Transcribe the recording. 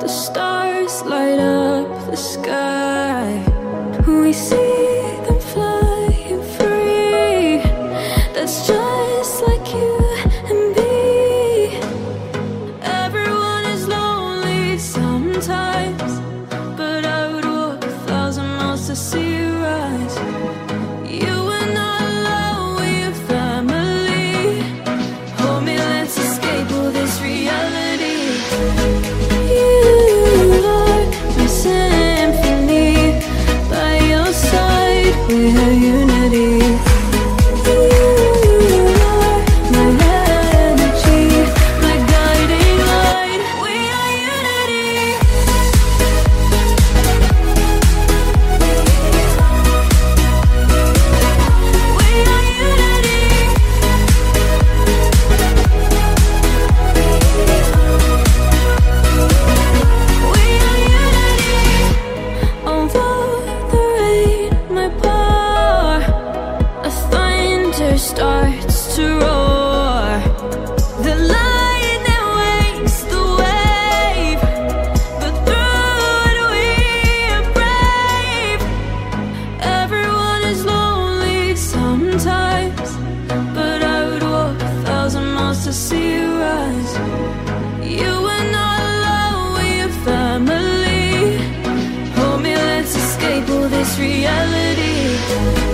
The stars light up the sky. We see them flying free. That's just like you and me. Everyone is lonely sometimes, but I would walk a thousand miles to see you rise. this reality.